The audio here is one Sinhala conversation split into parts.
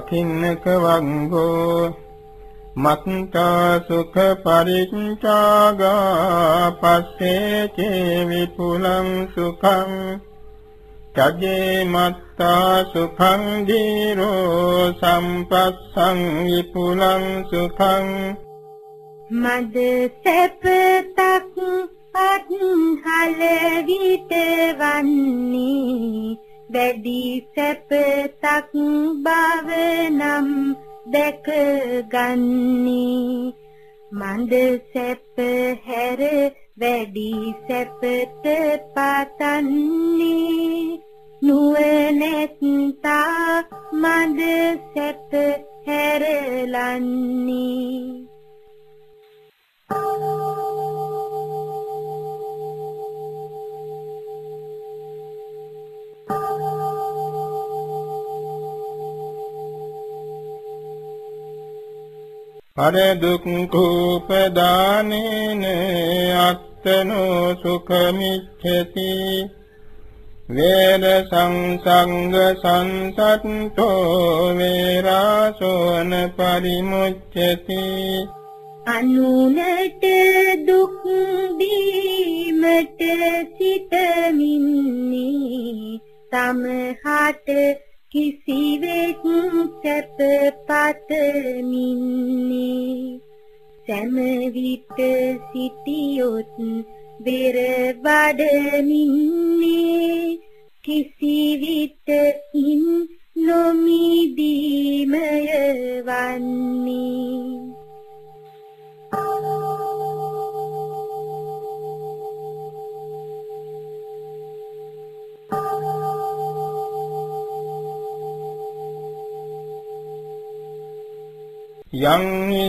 පකින්නක වංගෝ මත්තා සුඛ පරිච්ඡාගා පස්සේ චේ විපුලං සුඛං චජේ මත්තා සුඛං දීරෝ සම්පස්සං විපුලං සුඛං මද සැපතක් අත්හල විට වන්නේ වැඩි සැපතක් බව නම් දැක ගන්නේ. මන්ද සැප හැර වැඩි සැපට පතන්නේ. නුවණැත්තා මන්ද සැප හැරලන්නේ. පරදුක් කූපදානේන අත්තනෝ සුඛමිච්ඡති වේද සංසංග සංසත්තෝ වේරාසෝන පරිමුච්ඡති අනුනට දුක් දීමට සිතමින්නේ සමහට කිසිවෙක් සැප පතමින්නේ. සෑම විට සිටියොත් බෙර වඩමින්නේ. කිසිවිට ඉන්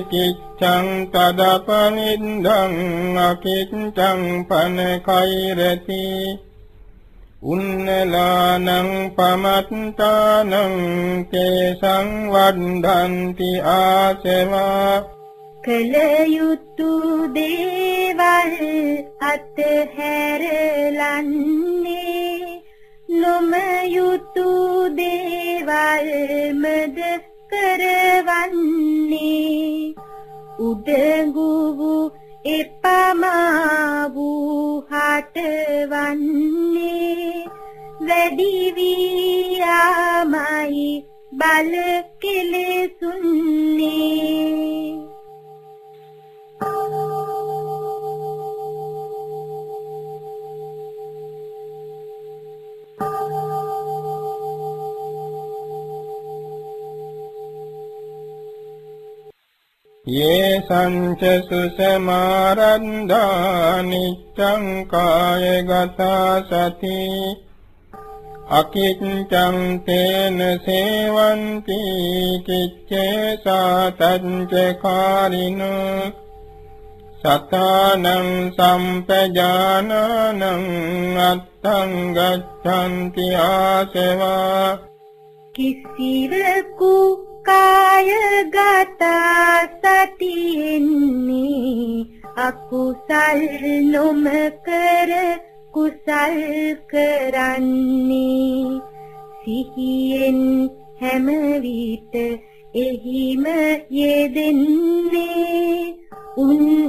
යං කිච්ඡං තදපනින්දං අකිච්ඡං පනකෛරති උන්නලානං පමත්තානං කේසං වණ්ඩන්ති ආසවා කලයුතු දේවල් අතහැරලන්නේ නොමයුතු දේවල් මද කරවන්නේ උඩඟු වූ එපමා වූ හටවන්නේ වැඩි වියාමයි බල කෙලෙසුන්නේ සංච සුසමාරන්දා නිච්ඡං කායගතා සති අකිච්ඡං තේන සේවಂತಿ කිච්ඡේ සාතංච කාරින සතානං සම්පජානනං අත්තං ගච්ඡanti ආසවා කිසිවකු කායගත සතියෙන්නේ අකුසල් නොමකර කුසල් කරන්නේ සිහියෙන් හැම විට එහිම යෙදෙන්නේ උන්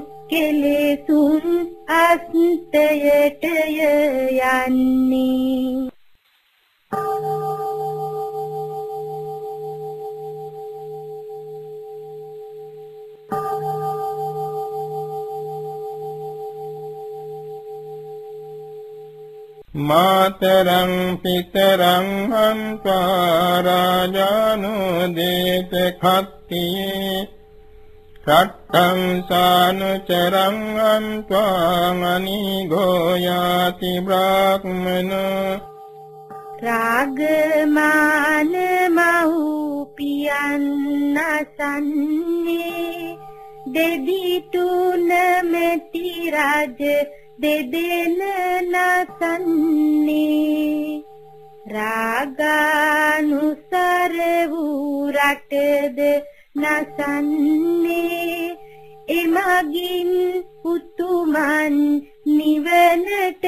සත්තං සානුචරං අන්තා අනිගෝ යාති බ්‍රාහ්මන රාගමාන මෞපියන් නසන්නේ දෙවි තුන මෙති රාජ දෙදෙන නසන්නේ රාගානුසර වූ රටද නසන්නේ එමගින් උතුමන් නිවනට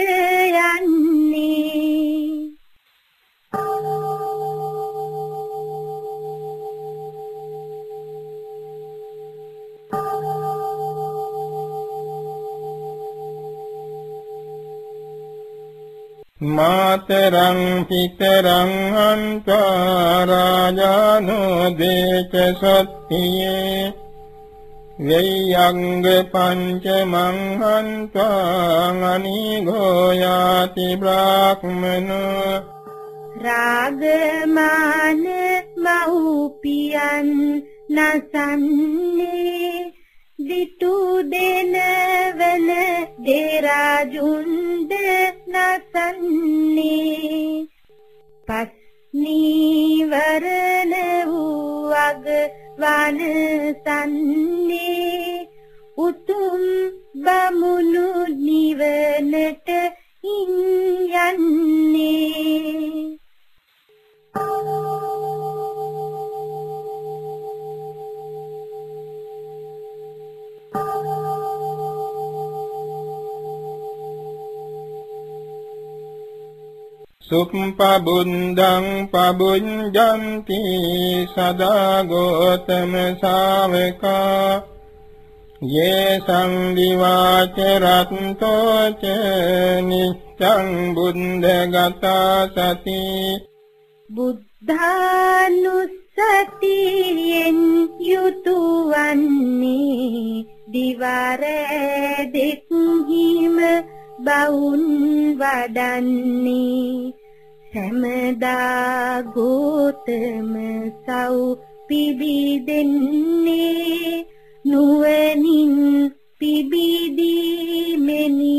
මාතරං පිතරං අන්තා රාජානෝ දේච සත්තියේ වෙයංග පංචමං හන්තාං අනිගෝ යාති බ්‍රාහ්මනෝ රාගමාන මෞපියන් නසන්නේ දිතු දෙනවන දේරාජුන්ද නසන්නේ පස් නීවරණ වූ අග වනසන්නේ උතුම් බමුණු සුප්පබුන්දං පබුඤ්ජන්ති සදා ගෝතම ශාවකා යේ සංදිවාච රත්තෝ ච නිච්ඡං බුද්ධගතා සති බුද්ධානුස්සතියෙන් යුතුයන්නේ දිවර දෙක්හිම බවුන් වඩන්නේ සැමදා ගෝතම සව් පිබිදෙන්නේ නුවණින් පිබිදී මෙනි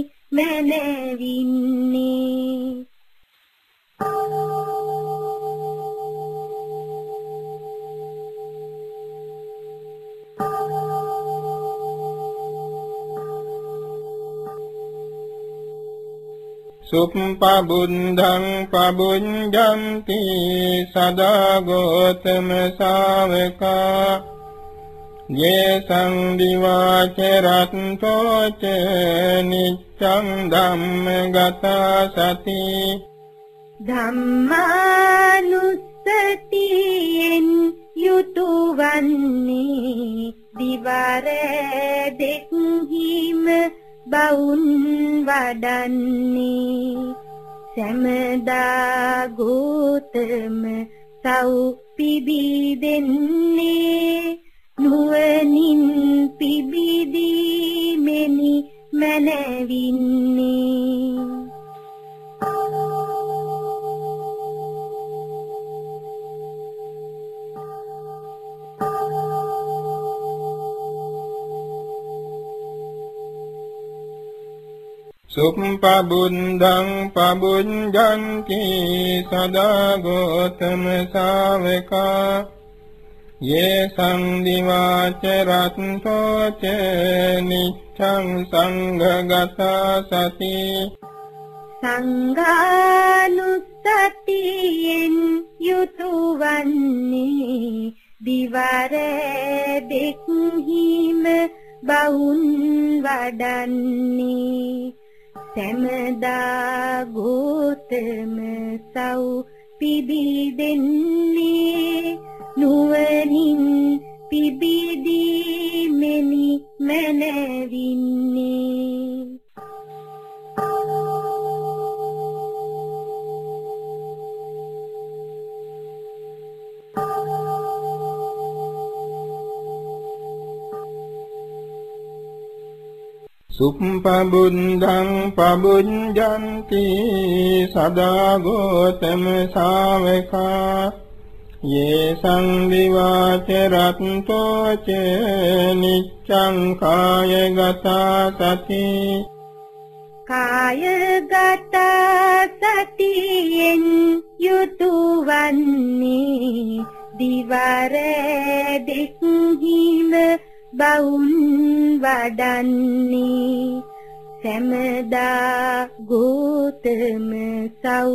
සුප්පබුද්ධං පබුඤ්ජන්ති සදා ගෝතම ශාවකා යේ සංදිවාච රත්තෝ ච නිච්ඡං ධම්මගතා සති ධම්මානුස්සතියෙන් යුතුයවන්නේ දිවර දෙක්හිම බවුන් වඩන්නේ. සැමදා ගෝතම සව් පිබිදෙන්නේ නුවණින් පිබිදී මෙනි මනවින්නේ. සුප්පබුද්ධං පබුඤ්ජන්ති සදා ගෝතම ශාවකා යේ සංදිවාච රත්තෝ ච නිච්ඡං සංඝගතා සති සංඝානුස්සතියෙන් යුතුයවන්නේ දිවර දෙක්හිම බවුන් වඩන්නේ සැමදා ගෝතම සව් පිබිදෙන්නේ නුවණින් පිබිදී මෙනි මනවින්නේ. සුප්පබුද්ධං පබුඤ්ජන්ති සදා ගෝතම ශාවකා යේ සංවිවාච රත්තෝ ච නිච්ඡං කායගතා සති කායගත සතියෙන් යුතුයවන්නේ දිවර දෙක්හිම බවුන් වඩන්නේ. සැමදා ගෝතම සව්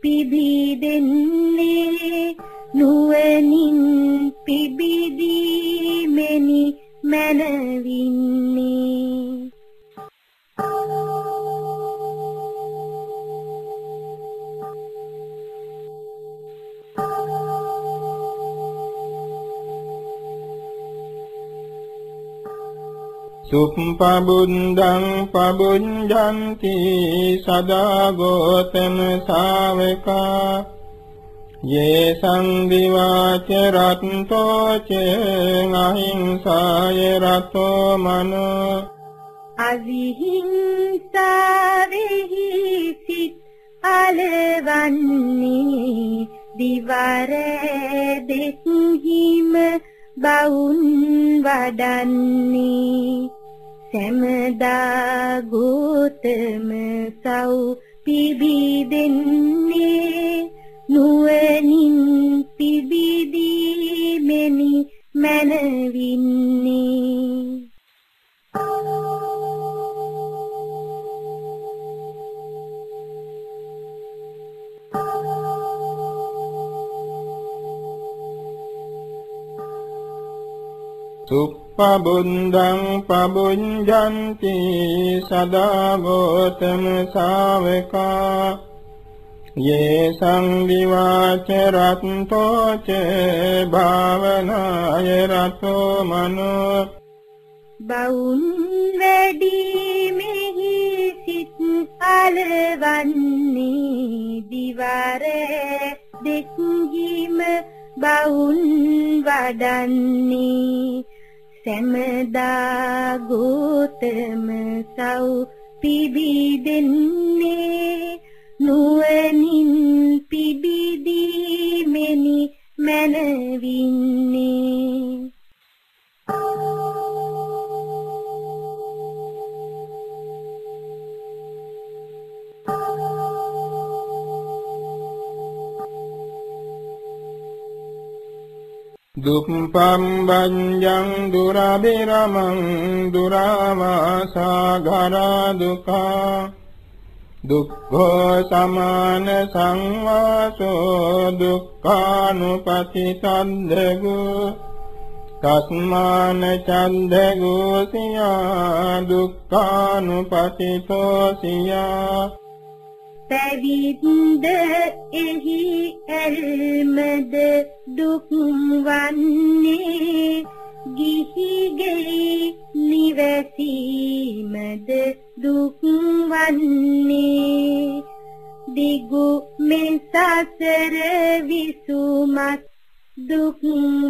පිබිදෙන්නේ. නුවණින් පිබිදී මෙනි මනවින්නේ. සුප්පබුද්ධං පබුඤ්ජන්ති සදා ගෝතම ශාවකා යේ සංදිවාච රත්තෝ ච අහිංසාය රතෝ මනෝ අවිහිංසාවෙහි සිත් අලවන්නේ දිවර දෙක්හිම බවුන් වඩන්නේ සැමදා ගෝතම සව් පිබිදෙන්නේ නුවණින් පිබිදී මෙනි මනවින්නේ. සුප්පබුද්ධං පබුඤ්ජන්ති සදා ගෝතම ශාවකා යේ සංවිවාච රත්තෝ ච භාවනාය රතෝ මනෝ බවුන් වැඩි මෙහි සිත් අලවන්නේ දිවර දෙක්හිම බවුන් වඩන්නේ සැමදා ගෝතම සව් පිබිදෙන්නේ නුවණින් පිබිදී මෙනි මනවින්නේ. දුප්පම්බඤ්ඤං දුරබිරමං දුරවාසාගරා දුකා දුක්ඛෝ සමාන සංවාසෝ දුක්ඛානුපති සද්දගු තස්මාන චන්දගු සියා දුක්ඛානුපතිතෝ සියා පැවිද්ද එහි ඇල්මද දුක් වන්නේ? ගිහි ගෙයි නිවැසීමද දුක් වන්නේ? දිගු මේ සසර විසුමත් දුක්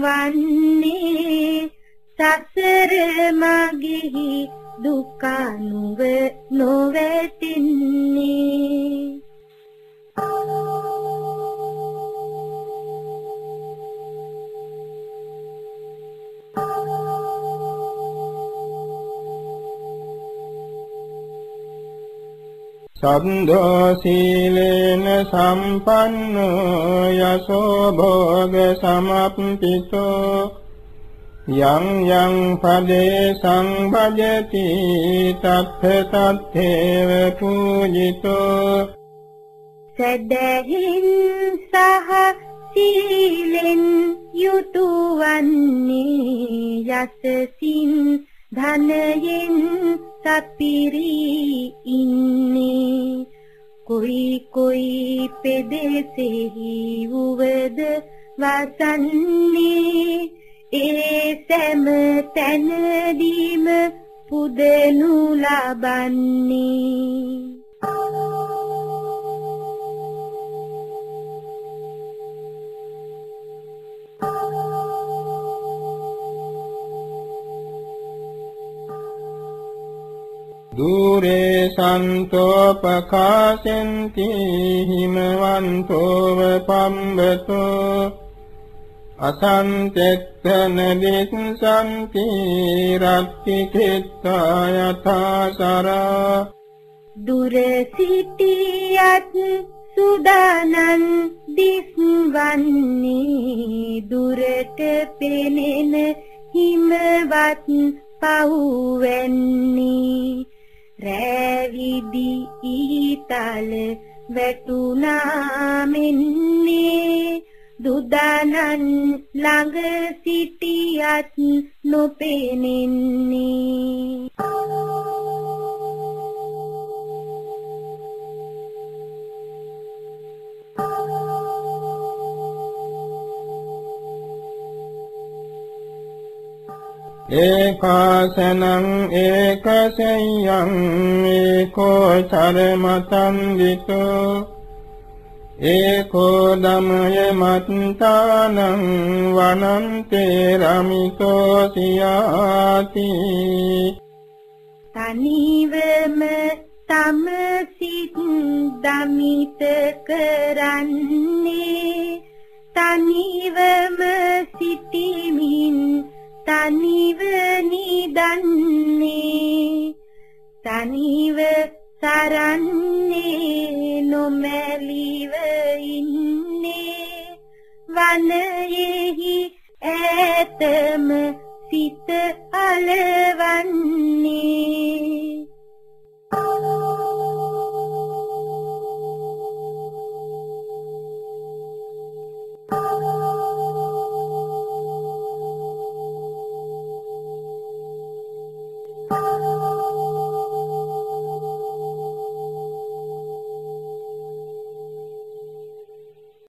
වන්නේ? සසර මගෙහි දුක්ඛනුව නොවැටින්නේ සම්දෝ සීලේන සම්පන්නෝ යසෝ භෝග සමප්පිතෝ යං යං පදේ සංභජති තත්ථ තත්තේව පූජිතෝ සදහින් සහ සීලෙන් යුතුයවන්නේ යසසින් ධනයෙන් සපිරි ඉන්නේ. කොයි කොයි පෙදෙසෙහි වුවද වසන්නේ ඒ සෑම තැනදීම පුදනු ලබන්නේ. දුරේ සන්තෝ පකාසෙන්ති හිමවන්තෝව පම්බතෝ අසන්තෙත්තන දිස්සන්ති රත්ති කිත්තා යථාසරා දුර සිටියත් සුදානන් දිස්වන්නේ දුරට පෙනෙන හිමවත් පහුවෙන්නේ රැවිදි ඊතල වැටුණා මෙන්නේ දුදානන් ළඟ සිටියත් නොපෙනෙන්නේ. ඒකාසනං ඒකසෙය්‍යං ඒකෝ චරමතං විතෝ ඒකෝ දමය මත්තානං වනන්තේ රමිතෝ සියාති. තනිවම තම සිත් දමිත කරන්නේ. තනිවම සිටිමින් තනිව නිදන්නේ. තනිව සරන්නේ නොමැලිව ඉන්නේ. වනයේහි ඈතම සිත අලවන්නේ